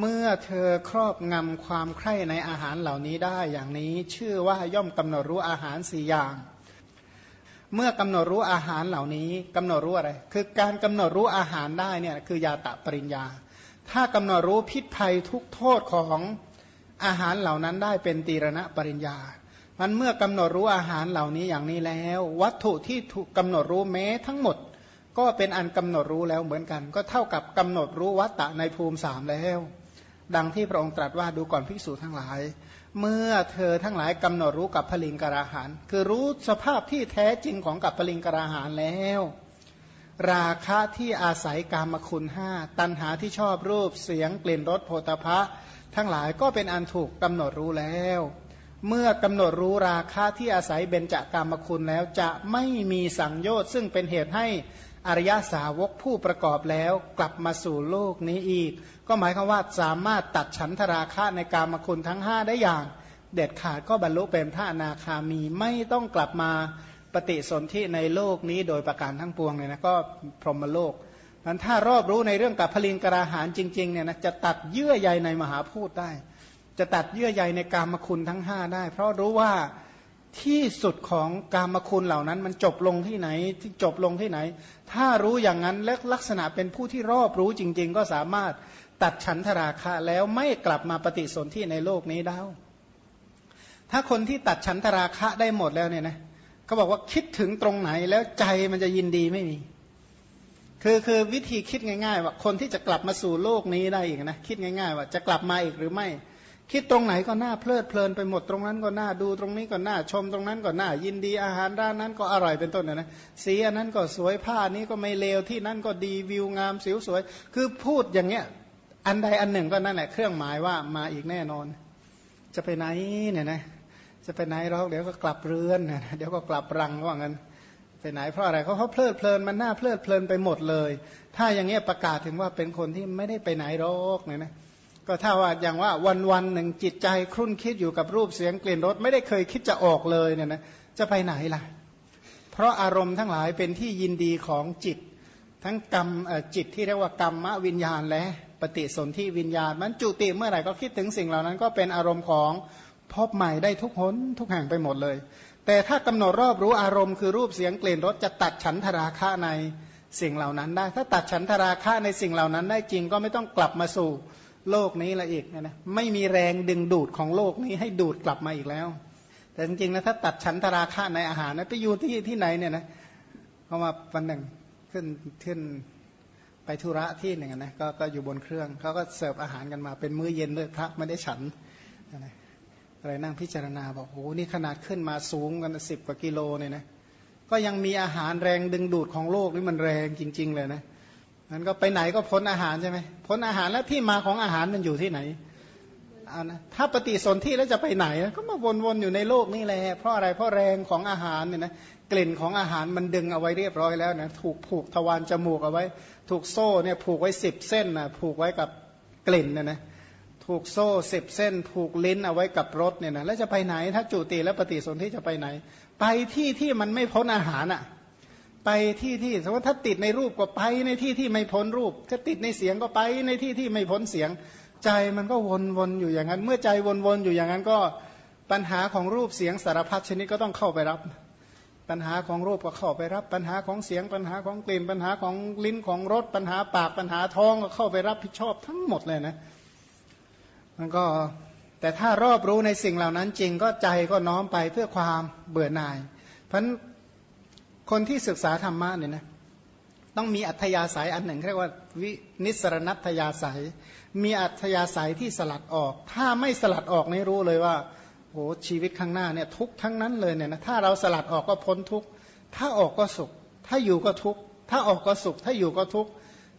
เมื่อเธอครอบงำความใคร่ในอาหารเหล่านี้ได้อย่างนี้ชื่อว่าย่อมกำหนดรู้อาหารสี่อย่าง เมื่อกำหนดรู้อาหารเหล่านี้กำหนดรู้อะไร คือการกำหนดรู้อาหารได้เนี่ยคือยาตะปริญญา ถ้ากำหนดรู้พิษภัยทุกโทษของอาหารเหล่านั้นได้เป็นตีรณะปริญญา มันเมื่อกำหนดรู้อาหารเหล่านี้อย่างนี้แล้ว วัตถุที่ถูกกำหนดรู้แม้ทั้งหมด ก็เป็นอันกำหนดรู้แล้วเหมือนกัน ก็เท่ากับกำหนดรู้วัตตะในภูมิสามแล้ว ดังที่พระองค์ตรัสว่าดูก่อนภิกษุทั้งหลาย เมื่อเธอทั้งหลายกำหนดรู้กับพลิงกราหานคือรู้สภาพที่แท้จริงของกับพลิงกราหานแล้ว ราคะที่อาศัยกามคุณห้าตัณหาที่ชอบรูปเสียงกลิ่นรสโพธพะทั้งหลายก็เป็นอันถูกกำหนดรู้แล้ว เมื่อกำหนดรู้ราคะที่อาศัยเบญจากามคุณแล้วจะไม่มีสังโยชน์ซึ่งเป็นเหตุให้ อริยสาวกผู้ประกอบแล้วกลับมาสู่โลกนี้อีก ก็หมายความว่าสามารถตัดฉันทราคะในกามคุณทั้งห้าได้อย่าง เด็ดขาดก็บรรลุเป็นพระอนาคามีไม่ต้องกลับมาปฏิสนธิในโลกนี้โดยประการทั้งปวงเลยนะก็พรหมโลกมันถ้ารอบรู้ในเรื่องกับพลิงกราหานจริงๆเนี่ยนะจะตัดเยื่อใยในมหาพูดได้ จะตัดเยื่อใยในกามคุณทั้งห้าได้ เพราะรู้ว่า ที่สุดของกามคุณเหล่านั้น มันจบลงที่ไหนที่จบลงที่ไหน ถ้ารู้อย่างนั้นและลักษณะเป็นผู้ที่รอบรู้จริง ๆ ก็สามารถตัดฉันทราคาแล้วไม่กลับมาปฏิสนธิในโลกนี้ได้ถ้าคนที่ตัดฉันทราคะได้หมดแล้วเนี่ยนะเขาบอกว่าคิดถึงตรงไหนแล้วใจมันจะยินดีไม่มี คือคือวิธีคิดง่าย ๆ ว่าคนที่จะกลับมาสู่โลกนี้ได้อีกนะคิดง่าย ๆ ว่าจะกลับมาอีกหรือไม่ คิดตรงไหนก็น่าเพลิดเพลินไปหมดตรงนั้นก็น่าดูตรงนี้ก็น่าชมตรงนั้นก็น่ายินดีอาหารร้านนั้นก็อร่อยเป็นต้นนะนะสีอันนั้นก็สวยผ้านี้ก็ไม่เลวที่นั่นก็ดีวิวงามสิวสวย คือพูดอย่างเงี้ยอันใดอันหนึ่งก็นั่นแหละเครื่องหมายว่ามาอีกแน่นอน จะไปไหนเนี่ยนะจะไปไหนเราเดี๋ยวก็กลับเรือนเดี๋ยวก็กลับรังว่างั้นไปไหนเพราะอะไรเขาเขาเพลิดเพลินมันน่าเพลิดเพลินไปหมดเลย ถ้าอย่างเงี้ยประกาศถึงว่าเป็นคนที่ไม่ได้ไปไหนหรอกเนี่ยนะ ก็ถ้าว่าอย่างว่าวันวันหนึ่งจิตใจครุ่นคิดอยู่กับรูปเสียงกลิ่นรสไม่ได้เคยคิดจะออกเลยเนี่ยนะจะไปไหนล่ะ เพราะอารมณ์ทั้งหลายเป็นที่ยินดีของจิต ทั้งกรรมจิตที่เรียกว่ากรรมวิญญาณและปฏิสนธิวิญญาณ มันจุติเมื่อไหร่ก็คิดถึงสิ่งเหล่านั้น ก็เป็นอารมณ์ของพบใหม่ได้ทุกหนทุกแห่งไปหมดเลย แต่ถ้ากำหนดรอบรู้อารมณ์คือรูปเสียงกลิ่นรสจะตัดฉันทราคะในสิ่งเหล่านั้นได้ ถ้าตัดฉันทราคะในสิ่งเหล่านั้นได้จริงก็ไม่ต้องกลับมาสู่ โลกนี้ละอีกนะไม่มีแรงดึงดูดของโลกนี้ให้ดูดกลับมาอีกแล้ว แต่จริงๆนะถ้าตัดฉันทราคะในอาหารนะไปอยู่ที่ที่ไหนเนี่ยนะเขามาวันหนึ่งขึ้นขึ้นไปธุระที่หนึ่งนะก็ก็อยู่บนเครื่องเขาก็เสิร์ฟอาหารกันมาเป็นมื้อเย็นเลยพระไม่ได้ฉันอะไรนั่งพิจารณาบอกโอ้นี่ขนาดขึ้นมาสูงกันสิบกว่ากิโลเนี่ยนะก็ยังมีอาหารแรงดึงดูดของโลกนี่มันแรงจริง ๆ เลยนะ มันก็ไปไหนก็พ้นอาหารใช่ไหมพ้นอาหารแล้วที่มาของอาหารมันอยู่ที่ไหนอานะถ้าปฏิสนธิแล้วจะไปไหน ก็มาวนๆอยู่ในโลกนี่แหละเพราะอะไรเพราะแรงของอาหารเนี่ยนะกลิ่นของอาหารมันดึงเอาไว้เรียบร้อยแล้วนะถูกผูกทวารจมูกเอาไว้ ถูกโซ่เนี่ยผูกไว้สิบเส้นนะผูกไว้กับกลิ่นนี่ยนะถูกโซ่สิบเส้น ผูกลิ้นเอาไว้กับรถเนี่ยนะแล้วจะไปไหน ถ้าจุติแล้วปฏิสนธิจะไปไหน ไปที่ที่มันไม่พ้นอาหารอะ ไปที่ที่สมมติถ้าติดในรูปก็ไปในที่ที่ไม่พ้นรูป ถ้าติดในเสียงก็ไปในที่ที่ไม่พ้นเสียง ใจมันก็วนวนอยู่อย่างนั้น เมื่อใจวนวนอยู่อย่างนั้นก็ปัญหาของรูปเสียงสารพัดชนิดก็ต้องเข้าไปรับ ปัญหาของรูปก็เข้าไปรับ ปัญหาของเสียงปัญหาของกลิ่นปัญหาของลิ้นของรสปัญหาปากปัญหาท้องก็เข้าไปรับผิดชอบทั้งหมดเลยนะมันก็แต่ถ้ารอบรู้ในสิ่งเหล่านั้นจริงก็ใจก็น้อมไปเพื่อความเบื่อหน่าย เพราะ คนที่ศึกษาธรรมะเนี่ยนะต้องมีอัธยาศัยอันหนึ่งเรียกว่าวินิสรณัตยาศัย มีอัธยาศัยที่สลัดออก ถ้าไม่สลัดออกนี่รู้เลยว่าโอ้ชีวิตข้างหน้าเนี่ยทุกทั้งนั้นเลยเนี่ยนะถ้าเราสลัดออกก็พ้นทุกถ้าออกก็สุข ถ้าอยู่ก็ทุกถ้าออกก็สุข ถ้าอยู่ก็ทุก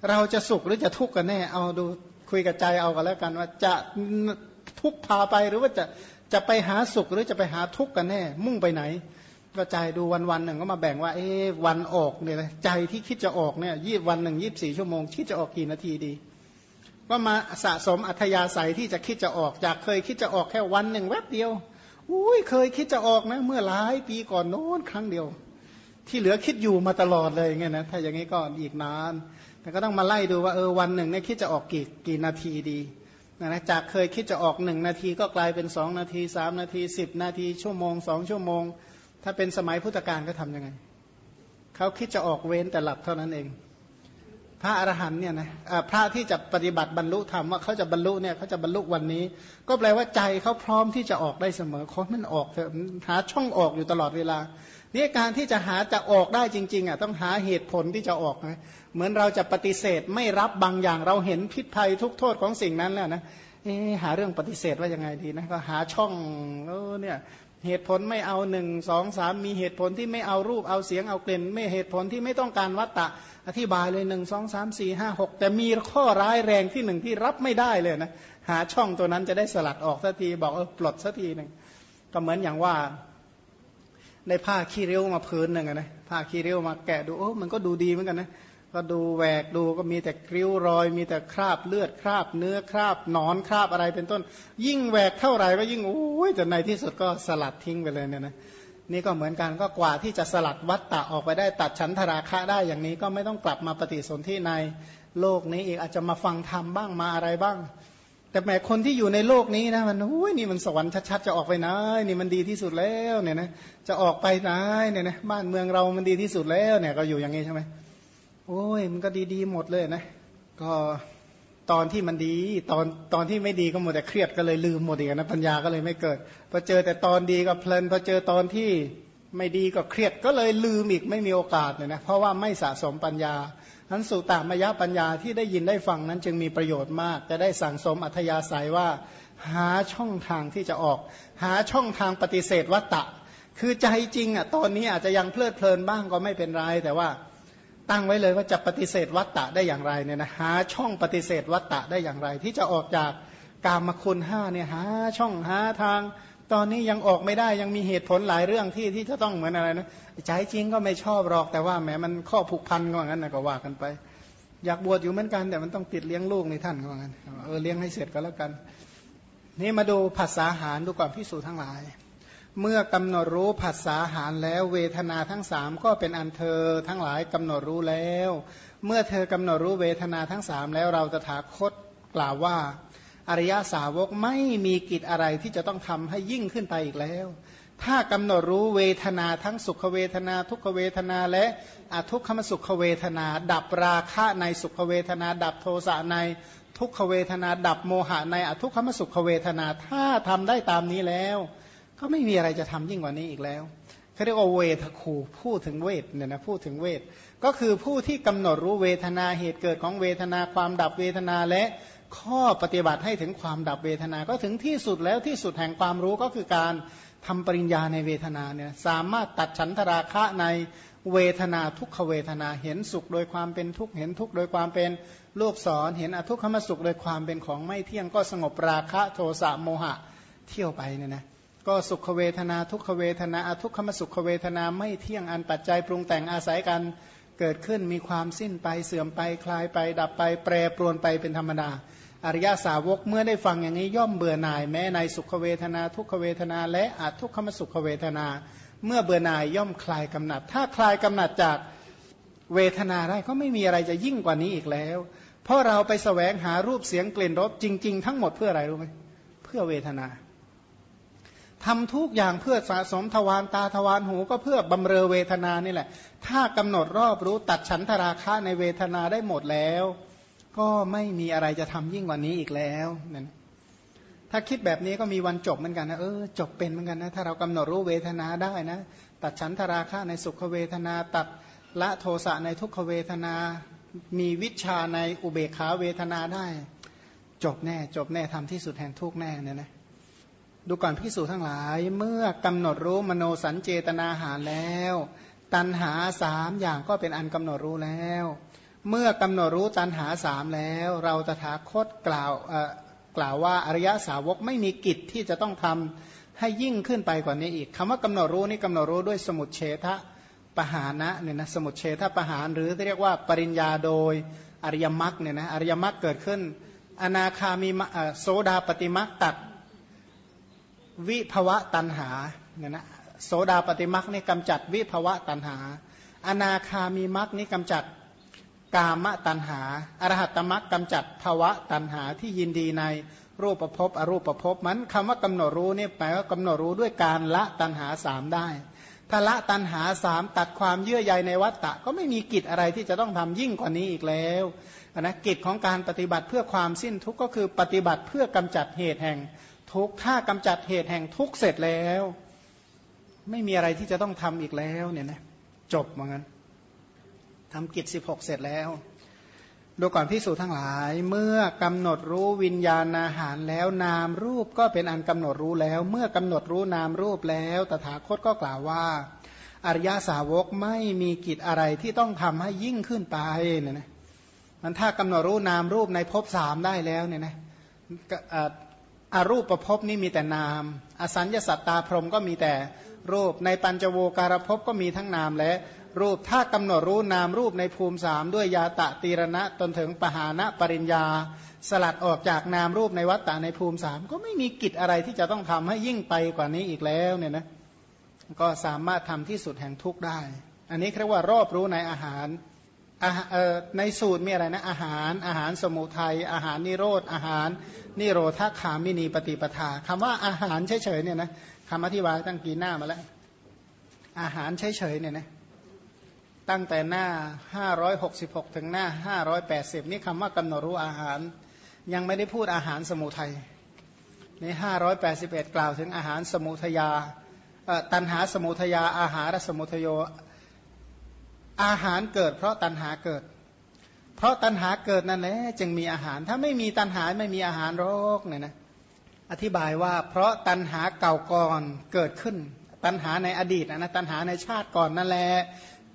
เราจะสุขหรือจะทุกข์กันแน่ เอาดูคุยกับใจเอากันแล้วกันว่าจะทุกพาไปหรือว่าจะจะไปหาสุขหรือจะไปหาทุกข์กันแน่ มุ่งไปไหน ก็ใจดูวันวันหนึ่งก็มาแบ่งว่าเอ๊วันออกเนี่ยใจที่คิดจะออกเนี่ยยี่วันหนึ่งยี่บสี่ชั่วโมงคิดจะออกกี่นาทีดี ก็มาสะสมอัธยาศัยที่จะคิดจะออกจากเคยคิดจะออกแค่วันหนึ่งแวบเดียวอุ้ยเคยคิดจะออกนะ เมื่อหลายปีก่อนโน้นครั้งเดียว ที่เหลือคิดอยู่มาตลอดเลยไงนะถ้าอย่างนี้ก็อีกนาน แต่ก็ต้องมาไล่ดูว่าเออวันหนึ่งเนี่ยคิดจะออกกี่กี่นาทีดีนะจากเคยคิดจะออกหนึ่งนาทีก็กลายเป็นสองนาทีสามนาทีสิบนาทีชั่วโมงสองชั่วโมง ถ้าเป็นสมัยพุทธกาลก็ทํำยังไง เขาคิดจะออกเว้นแต่หลับเท่านั้นเอง พระอรหันเนี่ยนะพระที่จะปฏิบัติบรรลุธรรมว่าเขาจะบรรลุเนี่ยเขาจะบรรลุวันนี้ ก็แปลว่าใจเขาพร้อมที่จะออกได้เสมอเขามันออกหาช่องออกอยู่ตลอดเวลานี่การที่จะหาจะออกได้จริงๆอะต้องหาเหตุผลที่จะออกนะเหมือนเราจะปฏิเสธไม่รับบางอย่างเราเห็นพิษภัยทุกโทษของสิ่งนั้นแล้วนะเอหาเรื่องปฏิเสธว่ายังไงดีนะก็หาช่องเออเนี่ย เหตุผลไม่เอาหนึ่งสองสามมีเหตุผลที่ไม่เอารูปเอาเสียงเอากลิ่น ไม่เหตุผลที่ไม่ต้องการวัตตะ อธิบายเลยหนึ่งสองสามสี่ห้าหกแต่มีข้อร้ายแรงที่หนึ่งที่รับไม่ได้เลยนะ หาช่องตัวนั้นจะได้สลัดออกสักทีบอกเออปลดสักทีหนึ่งก็เหมือนอย่างว่าในผ้าขี้ริ้วมาพื้นหนึ่งนะผ้าขี้ริ้วมาแกะดูโอ้มันก็ดูดีเหมือนกันนะ ก็ดูแหวกดูก็มีแต่กริ้วรอย มีแต่คราบเลือดคราบเนื้อคราบหนอนคราบอะไรเป็นต้น ยิ่งแหวกเท่าไหร่ก็ยิ่งโอ้ยแต่ในที่สุดก็สลัดทิ้งไปเลยเนี่ยนะนี่ก็เหมือนกันก็กว่าที่จะสลัดวัตตะออกไปได้ตัดชั้นธราคะได้อย่างนี้ก็ไม่ต้องกลับมาปฏิสนธิในโลกนี้อีกอาจจะมาฟังธรรมบ้างมาอะไรบ้าง แต่แม้คนที่อยู่ในโลกนี้นะมันโอ้ยนี่มันสวรรค์ชัดๆจะออกไปไหนนี่มันดีที่สุดแล้วเนี่ยนะจะออกไปไหนเนี่ยนะบ้านเมืองเรามันดีที่สุดแล้วเนี่ยก็อยู่อย่างนี้ใช่ไหม โอ้ยมันก็ดีๆหมดเลยนะ ก็ตอนที่มันดี ตอนตอนที่ไม่ดีก็หมดแต่เครียดก็เลยลืมหมดอีกนะปัญญาก็เลยไม่เกิดพอเจอแต่ตอนดีก็เพลินพอเจอตอนที่ไม่ดีก็เครียดก็เลยลืมอีกไม่มีโอกาสเนี่ยนะเพราะว่าไม่สะสมปัญญาทั้นสุตตามยะปัญญาที่ได้ยินได้ฟังนั้นจึงมีประโยชน์มาก จะได้สั่งสมอัธยาศัยว่า หาช่องทางที่จะออก หาช่องทางปฏิเสธวัตตะ คือใจจริงอะตอนนี้อาจจะยังเพลิดเพลินบ้างก็ไม่เป็นไรแต่ว่า ตั้งไว้เลยว่าจะปฏิเสธวัตตะได้อย่างไรเนี่ยนะหาช่องปฏิเสธวัตตะได้อย่างไร ที่จะออกจากกามคุณห้าเนี่ยหาช่องหาทาง ตอนนี้ยังออกไม่ได้ยังมีเหตุผลหลายเรื่องที่ที่จะต้องเหมือนอะไรนะใจจริงก็ไม่ชอบหรอกแต่ว่าแหมมันข้อผูกพันก็งั้นนะก็ว่ากันไป อยากบวชอยู่เหมือนกัน แต่มันต้องติดเลี้ยงลูกในท่านก็งั้นเออเลี้ยงให้เสร็จก็แล้วกัน นี่มาดูภาษาหารดูก่อนพิสูจทั้งหลาย เมื่อกำหนดรู้ผัสสาหารแล้วเวทนาทั้งสามก็เป็นอันเธอทั้งหลายกำหนดรู้แล้ว เมื่อเธอกำหนดรู้เวทนาทั้งสามแล้วเราจะถาคตกล่าวว่า อริยสาวกไม่มีกิจอะไรที่จะต้องทำให้ยิ่งขึ้นไปอีกแล้ว ถ้ากำหนดรู้เวทนาทั้งสุขเวทนา ทุกขเวทนาและอทุกขมสุขเวทนา ดับราคะในสุขเวทนา ดับโทสะในทุกขเวทนา ดับโมหะในอทุกขมสุขเวทนา ถ้าทำได้ตามนี้แล้ว ก็ไม่มีอะไรจะทำยิ่งกว่านี้อีกแล้วเขาเรียกว่าเวทคูพูดถึงเวทเนี่ยนะพูดถึงเวท ก็คือผู้ที่กำหนดรู้เวทนาเหตุเกิดของเวทนาความดับเวทนาและข้อปฏิบัติให้ถึงความดับเวทนา ก็ถึงที่สุดแล้วที่สุดแห่งความรู้ก็คือการทำปริญญาในเวทนาเนี่ยสามารถตัดฉันทราคะในเวทนาทุกขเวทนาเห็นสุขโดยความเป็นทุกข์เห็นทุกข์โดยความเป็นลูกศรเห็นอทุกขมสุขโดยความเป็นของไม่เที่ยงก็สงบราคะโทสะโมหะเที่ยวไปเนี่ยนะ ก็สุขเวทนาทุกขเวทนาอทุกขมสุขเวทนาไม่เที่ยงอันปัจจัยปรุงแต่งอาศัยกันเกิดขึ้นมีความสิ้นไปเสื่อมไปคลายไป ดับไป แปรปรวนไปเป็นธรรมดา อริยาสาวกเมื่อได้ฟังอย่างนี้ย่อมเบื่อหน่าย แม้ในสุขเวทนา ทุกขเวทนา และอทุกขมสุขเวทนา เมื่อเบื่อหน่ายย่อมคลายกำหนัด ถ้าคลายกำหนัดจากเวทนาได้ก็ไม่มีอะไรจะยิ่งกว่านี้อีกแล้ว เพราะเราไปสแสวงหารูปเสียงกลิ่นรสจริง ๆ ทั้งหมดเพื่ออะไรรู้ไหมเพื่อเวทนา ทำทุกอย่างเพื่อสะสมทวารตาทวารหูก็เพื่อบำเรอเวทนานี่แหละ ถ้ากำหนดรอบรู้ตัดฉันทราคะในเวทนาได้หมดแล้ว ก็ไม่มีอะไรจะทำยิ่งกว่านี้อีกแล้วนั่นถ้าคิดแบบนี้ก็มีวันจบเหมือนกันนะเออจบเป็นเหมือนกันนะถ้าเรากำหนดรู้เวทนาได้นะ ตัดฉันทราคะในสุขเวทนา ตัดละโทสะในทุกขเวทนา มีวิชาในอุเบกขาเวทนาได้ จบแน่ จบแน่ทำที่สุดแห่งทุกแน่เนี่ยนะ ดูก่อนพิสูจทั้งหลาย เมื่อกำหนดรู้มโนสัญเจตนาหารแล้ว ตันหาสามอย่างก็เป็นอันกำหนดรู้แล้ว เมื่อกำหนดรู้ตันหาสามแล้ว เราตถาคตกล่าวกล่าวว่าอริยสาวกไม่มีกิจที่จะต้องทำให้ยิ่งขึ้นไปกว่านี้อีกคำว่ากำหนดรู้นี่กำหนดรู้ด้วยสมุดเฉทะปหานะเนี่ยนะสมุดเฉทะปหานหรือที่เรียกว่าปริญญาโดยอริยมรรคเนี่ยนะอริยมรรคเกิดขึ้น อนาคามีโซดาปฏิมรรคตัด วิภวะตันหาเนี่ยนะโสดาปฏิมักนี่กำจัดวิภวะตันหา อนาคามีมักนี่กำจัดกามตัณหา อรหัตตมรรคกำจัดภาวะตัณหาที่ยินดีในรูปประพอรูปประพมันคำว่ากำหนดรู้นี่แปลว่ากำหนดรู้ด้วยการละตัณหาสามได้ถ้าละตัณหาสามตัดความเยื่อใยในวัฏฏะก็ไม่มีกิจอะไรที่จะต้องทำยิ่งกว่านี้อีกแล้วนะกิจของการปฏิบัติเพื่อความสิ้นทุกข์ก็คือปฏิบัติเพื่อกำจัดเหตุแห่ง ทุกข์ถ้ากำจัดเหตุแห่งทุกข์เสร็จแล้ว ไม่มีอะไรที่จะต้องทำอีกแล้วเนี่ยนะจบเหมือนกันทำกิจสิบหกเสร็จแล้ว ดูก่อนพิสูจน์ทั้งหลาย เมื่อกำหนดรู้วิญญาณอาหารแล้วนามรูปก็เป็นอันกำหนดรู้แล้ว เมื่อกำหนดรู้นามรูปแล้วตถาคตก็กล่าวว่า อริยสาวกไม่มีกิจอะไรที่ต้องทำให้ยิ่งขึ้นไปเนี่ยนะมันถ้ากำหนดรู้นามรูปในภพสามได้แล้วเนี่ยนะ อรูปประพบนี่มีแต่นาม อสัญญาสัตตาพรมก็มีแต่รูปในปัญจโวการภพก็มีทั้งนามและรูปถ้ากำหนดรู้นามรูปในภูมิสามด้วยยาตะตีรณะจนถึงปหานะปริญญา สลัดออกจากนามรูปในวัฏฏะในภูมิสามก็ไม่มีกิจอะไรที่จะต้องทำให้ยิ่งไปกว่านี้อีกแล้วเนี่ยนะก็สามารถทำที่สุดแห่งทุกข์ได้ อันนี้เรียกว่ารอบรู้ในอาหาร ในสูตรมีอะไรนะอาหารอาหารสมุทัยอาหารนิโรธอาหารนิโรธาคามินีปฏิปทาคำว่าอาหารเฉยๆเนี่ยนะคำอธิบายตั้งกี่หน้ามาแล้ว อาหารเฉยๆเนี่ยนะตั้งแต่หน้า 566 ถึงหน้า 580 นี่คำว่ากำหนดรู้อาหาร ยังไม่ได้พูดอาหารสมุทัยใน 581 กล่าวถึงอาหารสมุทยาตันหาสมุทยาอาหารสมุทโย อาหารเกิด เพราะตันหาเกิด เพราะตันหาเกิดนั่นแหละจึงมีอาหาร ถ้าไม่มีตันหาไม่มีอาหารโรคเนี่ยนะอธิบายว่าเพราะตันหาเก่าก่อนเกิดขึ้น ตันหาในอดีตนะตันหาในชาติก่อนนั่นแหละ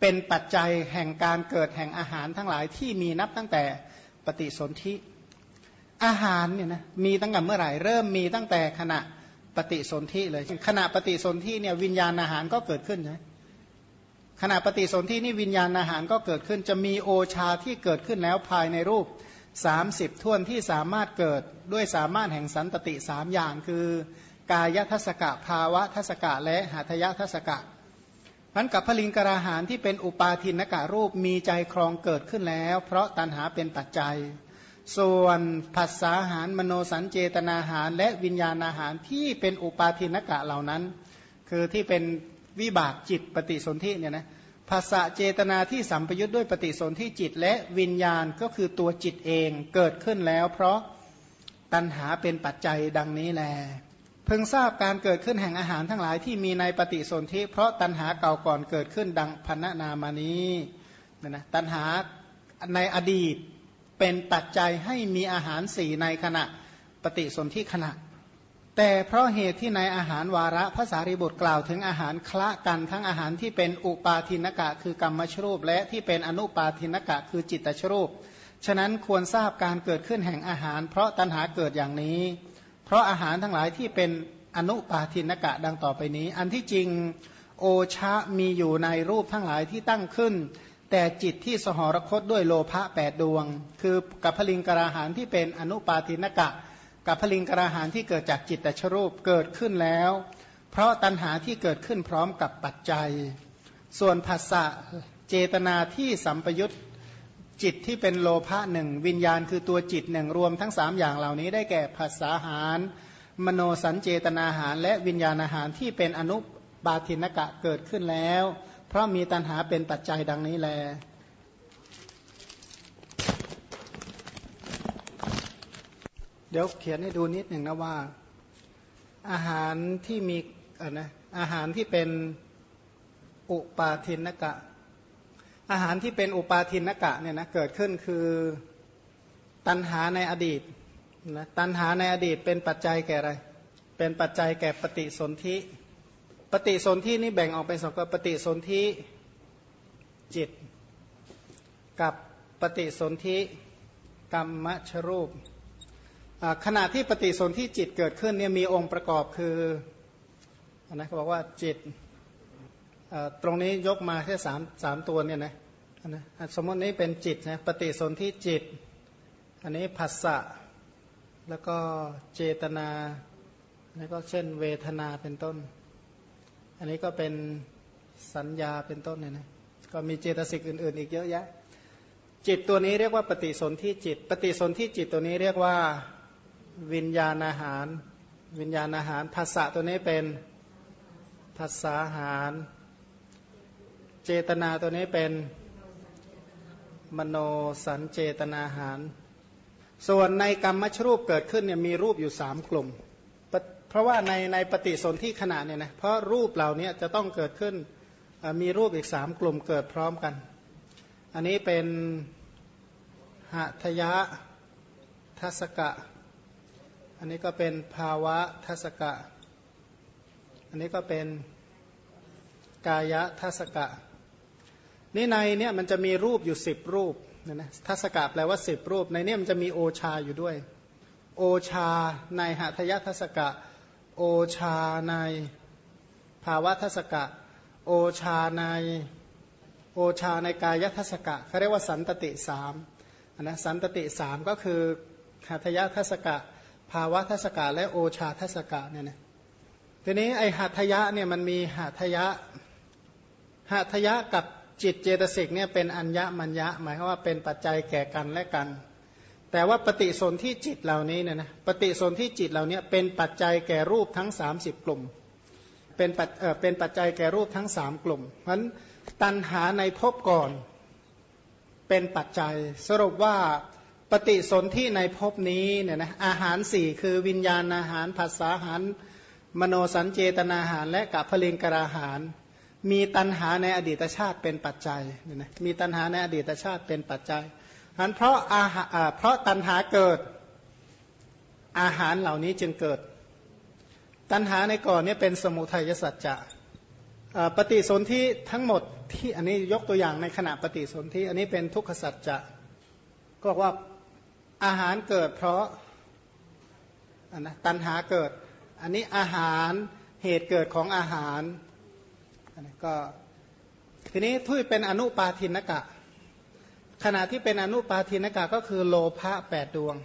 เป็นปัจจัยแห่งการเกิดแห่งอาหารทั้งหลายที่มีนับตั้งแต่ปฏิสนธิอาหารเนี่ยนะมีตั้งแต่เมื่อไหร่เริ่มมีตั้งแต่ขณะปฏิสนธิเลยขณะปฏิสนธิเนี่ยวิญญาณอาหารก็เกิดขึ้นใช่ ขณะปฏิสนธินี่วิญญาณอาหารก็เกิดขึ้น จะมีโอชาที่เกิดขึ้นแล้วภายในรูป 30 ท่วนที่สามารถเกิดด้วยสามารถแห่งสันตติสามอย่างคือกายทัศกะภาวะทัศกะและหัตยทัศกะพันกับพลิงกราหานที่เป็นอุปาทินกะรูปมีใจครองเกิดขึ้นแล้ว เพราะตัณหาเป็นปัจจัย ส่วนภาษาหารมโนสัญเจตนาหาร และวิญญาณอาหารที่เป็นอุปาทินกะเหล่านั้น คือที่เป็น วิบากจิตปฏิสนธิเนี่ยนะภาษาเจตนาที่สัมปยุทธ์ด้วยปฏิสนธิจิต และวิญญาณก็คือตัวจิตเองเกิดขึ้นแล้ว เพราะตัณหาเป็นปัจจัยดังนี้แลเพิ่งทราบการเกิดขึ้นแห่งอาหารทั้งหลายที่มีในปฏิสนธิเพราะตัณหาเก่าก่อนเกิดขึ้นดังพันนามานี้นะนะตัณหาในอดีตเป็นปัจจัยให้มีอาหารสี่ในขณะปฏิสนธิขณะ แต่เพราะเหตุที่ในอาหารวาระภาษาริบุตรกล่าวถึงอาหารคละกันทั้งอาหารที่เป็นอุปาทินกะคือกรรมชรูป และที่เป็นอนุปาทินกะคือจิตตชรูป ฉะนั้นควรทราบการเกิดขึ้นแห่งอาหาร เพราะตัณหาเกิดอย่างนี้ เพราะอาหารทั้งหลายที่เป็นอนุปาทินกะดังต่อไปนี้ อันที่จริงโอชะมีอยู่ในรูปทั้งหลายที่ตั้งขึ้น แต่จิตที่สหรคตด้วยโลภะแปดดวง คือกับพลิงกราหานที่เป็นอนุปาทินกะ กับพลิงกราหานที่เกิดจากจิตตชรูปเกิดขึ้นแล้ว เพราะตัณหาที่เกิดขึ้นพร้อมกับปัจจัย ส่วนภาษะเจตนาที่สัมปยุตจิตที่เป็นโลภะหนึ่งวิญญาณคือตัวจิตหนึ่งรวมทั้งสามอย่างเหล่านี้ได้แก่ภาษาหาร มโนสัญเจตนาหาร และวิญญาณอาหารที่เป็นอนุบาทินกะเกิดขึ้นแล้ว เพราะมีตัณหาเป็นปัจจัยดังนี้แล เดี๋ยวเขียนให้ดูนิดหนึ่งนะว่า อาหารที่มีอะนะอาหารที่เป็นอุปาทินกะ อาหารที่เป็นอุปาทินกะเนี่ยนะเกิดขึ้นคือตัณหาในอดีตนะตัณหาในอดีตเป็นปัจจัยแก่อะไร เป็นปัจจัยแก่ปฏิสนธิ ปฏิสนธินี่แบ่งออกเป็นสองกปฏิสนธิจิต กับปฏิสนธิกรรมชรูป ขณะที่ปฏิสนธิจิตเกิดขึ้นเนี่ยมีองค์ประกอบคือนะเขาบอกว่าจิตตรงนี้ยกมาแค่สามสามตัวเนี่ยนะนะสมมตินี้เป็นจิตนะปฏิสนธิจิต อันนี้ผัสสะแล้วก็เจตนาแล้วก็เช่นเวทนาเป็นต้น อันนี้ก็เป็นสัญญาเป็นต้นเนี่ยนะก็มีเจตสิกอื่น ๆ อีกเยอะแยะจิตตัวนี้เรียกว่าปฏิสนธิจิต ปฏิสนธิจิตตัวนี้เรียกว่า วิญญาณอาหาร วิญญาณอาหารภาษะตัวนี้เป็นภาษาอาหาร เจตนาตัวนี้เป็นมโนสันเจตนาหาร ส่วนในกรรมมชรูปเกิดขึ้นเนี่ยมีรูปอยู่สามกลุ่ม เพราะว่าในในปฏิสนธิขณะเนี่ยนะเพราะรูปเหล่านี้จะต้องเกิดขึ้นมีรูปอีกสามกลุ่มเกิดพร้อมกัน อันนี้เป็นหัตยะทัศกะ อันนี้ก็เป็นภาวะทัศกะ อันนี้ก็เป็นกายะทัศกะ นี่ในเนี่ยมันจะมีรูปอยู่สิบรูปนะนะทัศกะแปลว่าสิบรูป ในเนี่ยมันจะมีโอชาอยู่ด้วย โอชาในหัตยทัศกะ โอชาในภาวะทัศกะ โอชาในโอชาในกายทัศกะเขาเรียกว่าสันตติสามนะสันตติสามก็คือหัตยทัศกะ ภาวะทัศกะและโอชาทัศกะเนี่ยนะทีนี้ไอหัตยะเนี่ยมันมีหัตยะหัตยะกับจิตเจตสิกเนี่ยเป็นอัญญมัญญะ หมายความว่าเป็นปัจจัยแก่กันและกัน แต่ว่าปฏิสนธิจิตเหล่านี้เนี่ยนะปฏิสนธิจิตเหล่านี้เป็นปัจจัยแก่รูปทั้ง 30 กลุ่ม เป็นปัจเออเป็นปัจจัยแก่รูปทั้ง 3 กลุ่มเพราะนั้นตัณหาในภพก่อนเป็นปัจจัยสรุปว่า ปฏิสนธิในภพนี้เนี่ยนะอาหารสี่คือวิญญาณอาหารภาษาอาหาร มโนสัญเจตนาอาหาร และกับพลิงกราหาร มีตัณหาในอดีตชาติเป็นปัจจัยเนี่ยนะมีตัณหาในอดีตชาติเป็นปัจจัยอันเพราะอาหาเพราะตัณหาเกิดอาหารเหล่านี้จึงเกิด ตัณหาในก่อนเนี้เป็นสมุทัยสัจจะปฏิสนธิทั้งหมดที่อันนี้ยกตัวอย่างในขณะปฏิสนธิอันนี้เป็นทุกขสัจจะก็ว่า อาหารเกิดเพราะอันนะตัณหาเกิด อันนี้อาหารเหตุเกิดของอาหารก็ทีนี้ทุยเป็นอนุปาทินกะ ขณะที่เป็นอนุปาทินกะก็คือโลภะแปดดวง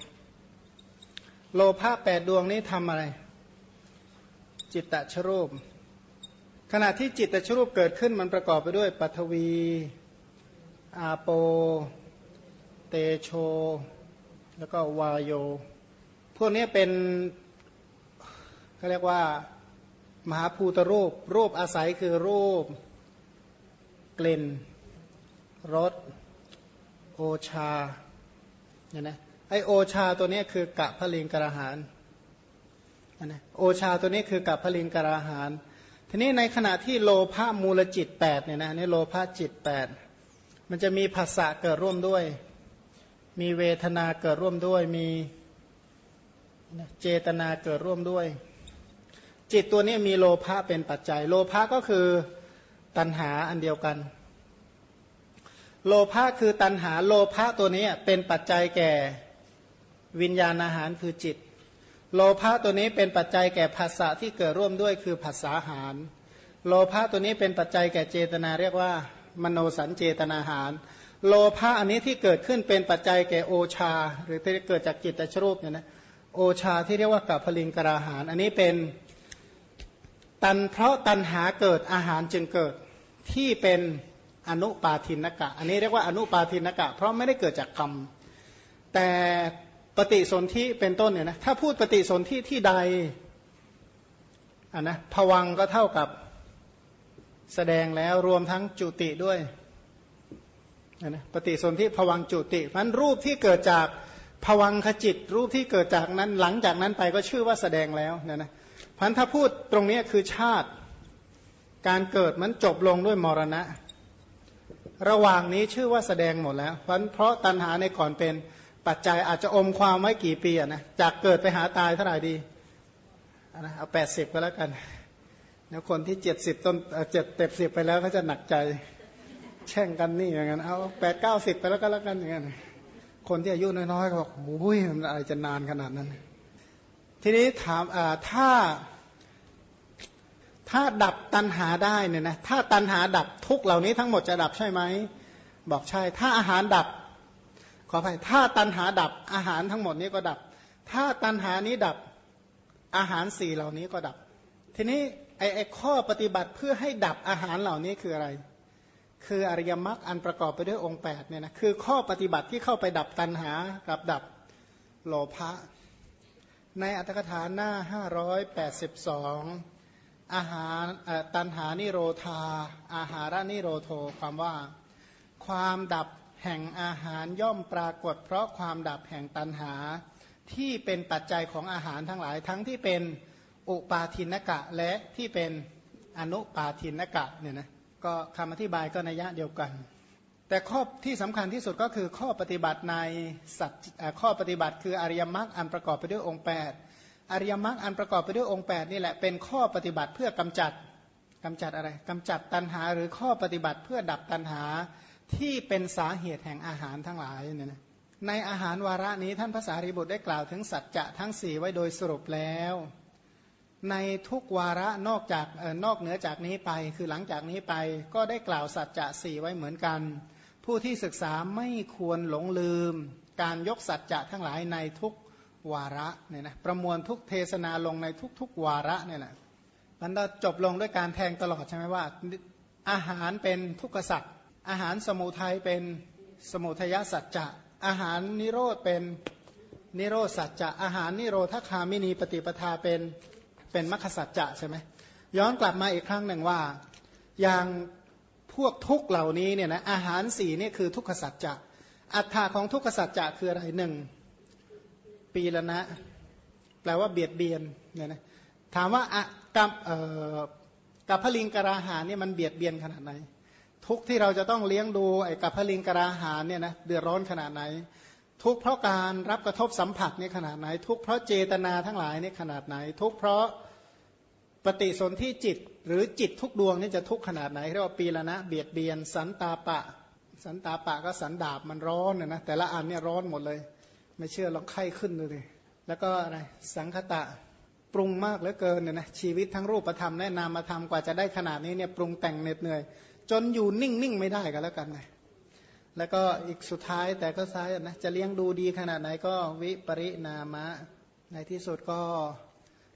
โลภะแปดดวงนี้ทำอะไร จิตตชรูป ขณะที่จิตตชรูปเกิดขึ้นมันประกอบไปด้วยปัทวี อาโป เตโช แล้วก็วายโย พวกนี้เป็นเขาเรียกว่า มหาภูตรูป รูปอาศัยคือรูป กลิ่นรสโอชาเนี่ยนะไอโอชาตัวนี้คือกะพลิงกระหารนะโอชาตัวนี้คือกะพลิงกระหารทีนี้ในขณะที่โลภะมูลจิต8เนี่ยนะนี่โลภะจิต 8 มันจะมีภาษะเกิดร่วมด้วย มีเวทนาเกิดร่วมด้วย มีเจตนาเกิดร่วมด้วย จิตตัวนี้มีโลภะเป็นปัจจัย โลภะก็คือตัณหาอันเดียวกัน โลภะคือตัณหาโลภะตัวนี้เป็นปัจจัยแก่วิญญาณอาหารคือจิต โลภะตัวนี้เป็นปัจจัยแก่ภาษาที่เกิดร่วมด้วยคือภาษาหาร โลภะตัวนี้เป็นปัจจัยแก่เจตนาเรียกว่ามโนสัญเจตนาหาร โลภะอันนี้ที่เกิดขึ้นเป็นปัจจัยแก่โอชา หรือที่เกิดจากจิตตชรูปเนี่ยนะโอชาที่เรียกว่ากับพลิงกราหารอันนี้เป็นตันเพราะตันหาเกิดอาหารจึงเกิดที่เป็นอนุปาทินกะ อันนี้เรียกว่าอนุปาทินกะ เพราะไม่ได้เกิดจากกรรม แต่ปฏิสนธิเป็นต้นเนี่ยนะถ้าพูดปฏิสนธิที่ใดอันนะผวังก็เท่ากับแสดงแล้วรวมทั้งจุติด้วย นะปฏิสนธิผวังจุติมันรูปที่เกิดจากผวังขจิต รูปที่เกิดจากนั้นหลังจากนั้นไปก็ชื่อว่าแสดงแล้วนะนะพันถ้าพูดตรงนี้คือชาติ การเกิดมันจบลงด้วยมรณะ ระหว่างนี้ชื่อว่าแสดงหมดแล้ว เพราะเพราะตัณหาในก่อนเป็นปัจจัยอาจจะอมความไว้กี่ปีนะจากเกิดไปหาตายเท่าไหร่ดีนะเอาแปดสิบก็แล้วกัน แล้วคนที่เจ็ดสิบต้นเจ็ดเต็บสิบไปแล้วเขาจะหนักใจ แช่งกันนี่อย่างนั้นเอาแปดเก้าสิบไปแล้วก็แล้วกันอย่างนั้นคนที่อายุน้อยๆก็บอกโอ้ยมันอะไรจะนานขนาดนั้น ทีนี้ถามถ้าถ้าดับตันหาได้เนี่ยนะถ้าตันหาดับทุกเหล่านี้ทั้งหมดจะดับใช่ไหมบอกใช่ ถ้าอาหารดับ ขออภัยถ้าตันหาดับอาหารทั้งหมดนี้ก็ดับ ถ้าตันหานี้ดับอาหารสี่เหล่านี้ก็ดับ ทีนี้ไอ้ไอข้อปฏิบัติเพื่อให้ดับอาหารเหล่านี้คืออะไร คืออริยมรรคอันประกอบไปด้วยองค์8เนี่ยนะคือข้อปฏิบัติที่เข้าไปดับตัณหากับดับโลภะในอัตถกถาหน้า 582 อาหารตันหานิโรธา อาหารนิโรโทความว่าความดับแห่งอาหารย่อมปรากฏ เพราะความดับแห่งตันหาที่เป็นปัจจัยของอาหารทั้งหลาย ทั้งที่เป็นอุปาทินกะและที่เป็นอนุปาทินกะเนี่ยนะ ก็คำอธิบายก็นัยยะเดียวกัน แต่ข้อที่สำคัญที่สุดก็คือข้อปฏิบัติในสัตข้อปฏิบัติคืออริยมรรคอันประกอบไปด้วยองค์ 8 อริยมรรคอันประกอบไปด้วยองค์ 8 นี่แหละเป็นข้อปฏิบัติเพื่อกำจัดกำจัดอะไรกำจัดตัณหา หรือข้อปฏิบัติเพื่อดับตัณหาที่เป็นสาเหตุแห่งอาหารทั้งหลายเนี่ยนะในอาหารวาระนี้ท่านภาษาริบุตรได้กล่าวถึงสัจจะทั้งสี่ไว้โดยสรุปแล้ว ในทุกวาระนอกจากนอกเหนือจากนี้ไป คือหลังจากนี้ไปก็ได้กล่าวสัจจะสี่ไว้เหมือนกัน ผู้ที่ศึกษาไม่ควรหลงลืม การยกสัจจะทั้งหลายในทุกวาระเนี่ยนะประมวลทุกเทศนาลงในทุกๆวาระเนี่ยนะมันจะจบลงด้วยการแทงตลอดใช่ไหมว่า อาหารเป็นทุกขสัจอาหารสมุทัยเป็นสมุทยสัจจะอาหารนิโรธเป็นนิโรธสัจจะอาหารนิโรธคามินีปฏิปทาเป็น เป็นมัคสัจจะใช่ไหมย้อนกลับมาอีกครั้งหนึ่งว่า อย่างพวกทุกเหล่านี้เนี่ยนะอาหารสี่นี่คือทุกขสัจจะอัตถาของทุกขสัจจะคืออะไรหนึ่งปีละนะ แปลว่าเบียดเบียนเนี่ยนะถามว่ากับกับพลิงกราหานี่มันเบียดเบียนขนาดไหน ทุกที่เราจะต้องเลี้ยงดูไอ้กับพลิงกราหารเนี่ยนะเดือดร้อนขนาดไหน ทุกเพราะการรับกระทบสัมผัสนี่ขนาดไหน ทุกเพราะเจตนาทั้งหลายนี่ขนาดไหน ทุกเพราะ ปฏิสนธิจิต หรือจิตทุกดวงนี่จะทุกขนาดไหนเรียกว่าปีละนะเบียดเบียน สันตาปะ สันตาปะก็สันดาบมันร้อนนะนะแต่ละอันเนี่ยร้อนหมดเลย ไม่เชื่อลองไข้ขึ้นดูดิแล้วก็อะไรสังคตะปรุงมากเหลือเกินเนี่ยนะชีวิตทั้งรูปธรรมและนามธรรมกว่าจะได้ขนาดนี้เนี่ยปรุงแต่งเหน็ดเหนื่อย จนอยู่นิ่งๆไม่ได้กันแล้วกันนะแล้วก็อีกสุดท้ายแต่ก็ซ้ายนะจะเลี้ยงดูดีขนาดไหนก็วิปริณามะ ในที่สุดก็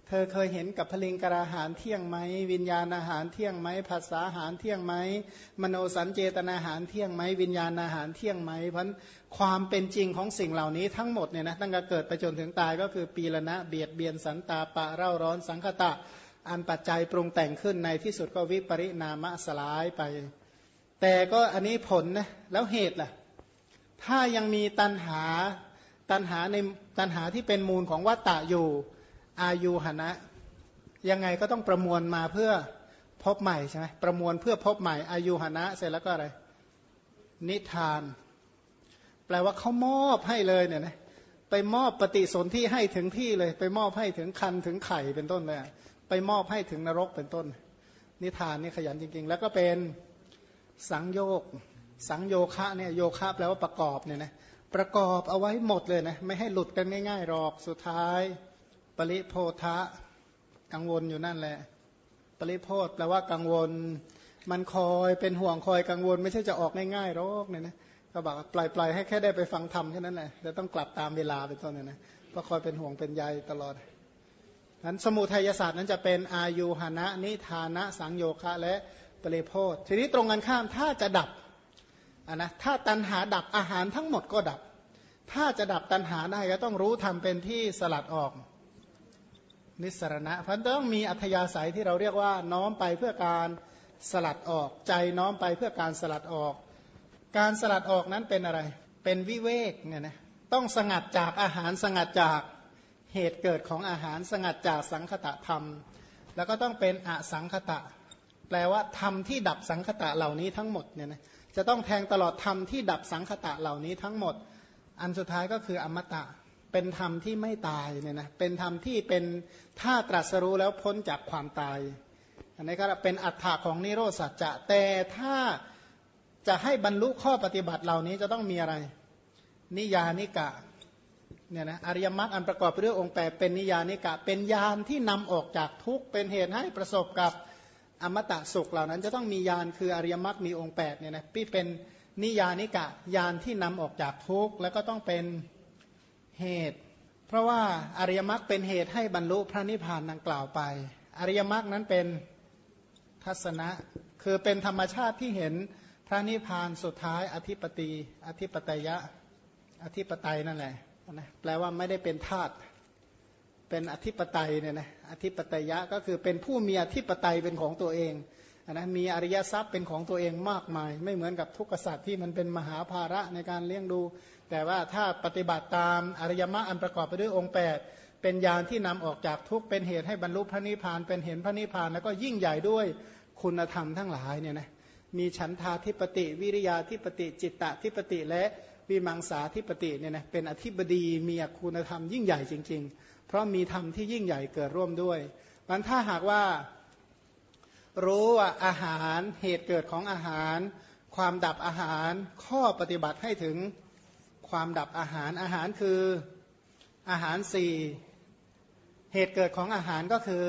เธอเคยเห็นกับพลิงกราหารเที่ยงไหม วิญญาณอาหารเที่ยงไหมภาษาอาหารเที่ยงไหมมโนสัญเจตนาอาหารเที่ยงไหมวิญญาณอาหารเที่ยงไหมเพราะความเป็นจริงของสิ่งเหล่านี้ทั้งหมดเนี่ยนะตั้งแต่เกิดไปจนถึงตายก็คือปีละนะเบียดเบียนสันตาปะเร่าร้อนสังคตะ อันปัจจัยปรุงแต่งขึ้นในที่สุดก็วิปริณามะสลายไป แต่ก็อันนี้ผลนะแล้วเหตุล่ะถ้ายังมีตันหาตันหาในตันหาที่เป็นมูลของวัตตะอยู่ อายุหนะยังไงก็ต้องประมวลมาเพื่อพบใหม่ใช่ไหมประมวลเพื่อพบใหม่อายุหนะเสร็จแล้วก็อะไร นิทาน แปลว่าเขามอบให้เลยเนี่ยนะไปมอบปฏิสนธิให้ถึงที่เลย ไปมอบให้ถึงคันถึงไข่เป็นต้นเลยไปมอบให้ถึงนรกเป็นต้น นิทานนี่ขยันจริง ๆ แล้วก็เป็นสังโยกสังโยคะเนี่ยโยคะแปลว่าประกอบเนี่ยนะประกอบเอาไว้หมดเลยนะไม่ให้หลุดกันง่ายๆหรอกสุดท้าย ปริโพธะกังวลอยู่นั่นแหละ ปริโพธแปลว่ากังวล มันคอยเป็นห่วงคอยกังวล ไม่ใช่จะออกง่ายๆหรอกเนี่ยนะก็บอกปล่อยๆให้แค่ได้ไปฟังธรรมแค่นั้นแหละจะต้องกลับตามเวลาเป็นต้นเนี่ยนะเพราะคอยเป็นห่วงเป็นใยตลอดนั้นสมุทัยศาสตร์นั้นจะเป็นอายุหนะนิทานะสังโยคะและปริโพธทีนี้ตรงกันข้ามถ้าจะดับอะนะถ้าตันหาดับอาหารทั้งหมดก็ดับ ถ้าจะดับตันหาได้ก็ต้องรู้ทำเป็นที่สลัดออก นิสรณะพราะต้องมีอัธยาศัยที่เราเรียกว่าน้อมไปเพื่อการสลัดออก ใจน้อมไปเพื่อการสลัดออก การสลัดออกนั้นเป็นอะไร เป็นวิเวกเนี่ยนะต้องสงัดจากอาหารสงัดจากเหตุเกิดของอาหารสงัดจากสังคตะธรรม แล้วก็ต้องเป็นอสังคตะ แปลว่าธรรมที่ดับสังคตะเหล่านี้ทั้งหมดเนี่ยนะจะต้องแทงตลอดธรรมที่ดับสังคตะเหล่านี้ทั้งหมด อันสุดท้ายก็คืออมตะ เป็นธรรมที่ไม่ตายเนี่ยนะเป็นธรรมที่เป็นถ้าตรัสรู้แล้วพ้นจากความตาย อันนี้ก็เป็นอัฏฐะของนิโรธสัจจะแต่ถ้าจะให้บรรลุข้อปฏิบัติเหล่านี้จะต้องมีอะไร นิยานิกะเนี่ยนะอริยมรรคอันประกอบไปด้วยองค์แปดเป็นนิยานิกะ เป็นยานที่นำออกจากทุกเป็นเหตุให้ประสบกับอมตะสุขเหล่านั้น จะต้องมียานคืออริยมรรคมีองค์8เนี่ยนะพี่เป็นนิยานิกะยานที่นำออกจากทุกข์แล้วก็ต้องเป็น เหตุ เพราะว่าอริยมรรคเป็นเหตุให้บรรลุพระนิพพานดังกล่าวไป อริยมรรคนั้นเป็นทัศนะ คือเป็นธรรมชาติที่เห็นพระนิพพานสุดท้ายอธิปติอธิปไตยะอธิปไตยนั่นแหละนะแปลว่าไม่ได้เป็นทาตุเป็นอธิปไตยเนี่ยนะอธิปไตยะก็คือเป็นผู้มีอธิปไตยเป็นของตัวเองนะมีอริยทรัพย์เป็นของตัวเองมากมาย ไม่เหมือนกับทุกขสัตว์ที่มันเป็นมหาภาระในการเลี้ยงดู แต่ว่าถ้าปฏิบัติตามอริยมรรคอันประกอบไปด้วยองค์ 8 เป็นยานที่นำออกจากทุกเป็นเหตุให้บรรลุพระนิพพาน เป็นเห็นพระนิพพานแล้วก็ยิ่งใหญ่ด้วยคุณธรรมทั้งหลายเนี่ยนะมีฉันทาธิปติ วิริยาธิปติ จิตตะธิปติ และวิมังสาธิปติเนี่ยนะเป็นอธิบดีมีคุณธรรมยิ่งใหญ่จริง ๆ เพราะมีธรรมที่ยิ่งใหญ่เกิดร่วมด้วยมันถ้าหากว่ารู้ว่าอาหารเหตุเกิดของอาหาร ความดับอาหารข้อปฏิบัติให้ถึง ความดับอาหารอาหารคืออาหารสี่เหตุเกิดของอาหารก็คือ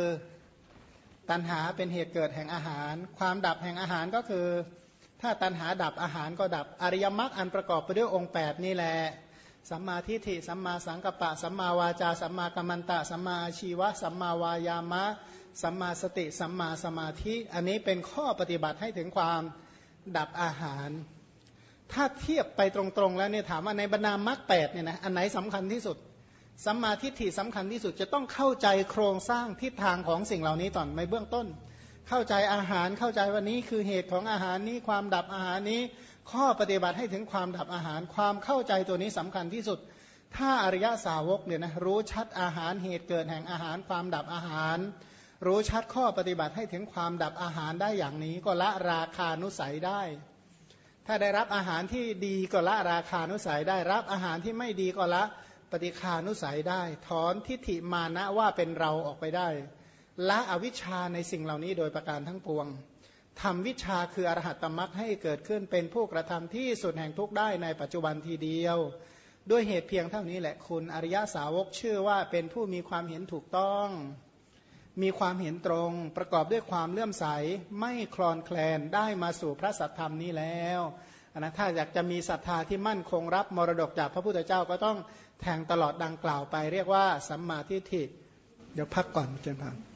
ตัณหาเป็นเหตุเกิดแห่งอาหาร ความดับแห่งอาหารก็คือ ถ้าตัณหาดับอาหารก็ดับอริยมรรคอันประกอบไปด้วยองค์ 8 นี่แหละสัมมาทิฏฐิสัมมาสังกัปปะสัมมาวาจาสัมมากัมมันตะสัมมาอาชีวะสัมมาวายามะสัมมาสติสัมมาสมาธิ อันนี้เป็นข้อปฏิบัติให้ถึงความดับอาหาร ถ้าเทียบไปตรงๆแล้วเนี่ยถามว่าในบรรดามรรคแปดเนี่ยนะอันไหนสำคัญที่สุดสัมมาทิฏฐิสำคัญที่สุดจะต้องเข้าใจโครงสร้างทิศทางของสิ่งเหล่านี้ตอนในเบื้องต้น เข้าใจอาหารเข้าใจว่านี้คือเหตุของอาหารนี้ความดับอาหารนี้ ข้อปฏิบัติให้ถึงความดับอาหาร ความเข้าใจตัวนี้สำคัญที่สุด ถ้าอริยสาวกเนี่ยนะรู้ชัดอาหารเหตุเกิดแห่งอาหาร ความดับอาหาร รู้ชัดข้อปฏิบัติให้ถึงความดับอาหารได้อย่างนี้ ก็ละราคานุสัยได้ ถ้าได้รับอาหารที่ดีก็ละราคานุสัยได้รับอาหารที่ไม่ดีก็ละปฏิคานุสัยได้ ถอนทิฏฐิมานะว่าเป็นเราออกไปได้ละอวิชชาในสิ่งเหล่านี้โดยประการทั้งปวงทำวิชาคืออรหัตตมรักให้เกิดขึ้นเป็นผู้กระทำที่สุดแห่งทุกได้ในปัจจุบันทีเดียว ด้วยเหตุเพียงเท่านี้แหละคุณอริยสาวกชื่อว่าเป็นผู้มีความเห็นถูกต้อง มีความเห็นตรงประกอบด้วยความเลื่อมใสไม่คลอนแคลนได้มาสู่พระสัทธรรมนี้แล้วนะถ้าอยากจะมีศรัทธาที่มั่นคงรับมรดกจากพระพุทธเจ้าก็ต้องแทงตลอดดังกล่าวไป เรียกว่าสัมมาทิฏฐิเดี๋ยวพักก่อนเจนพัง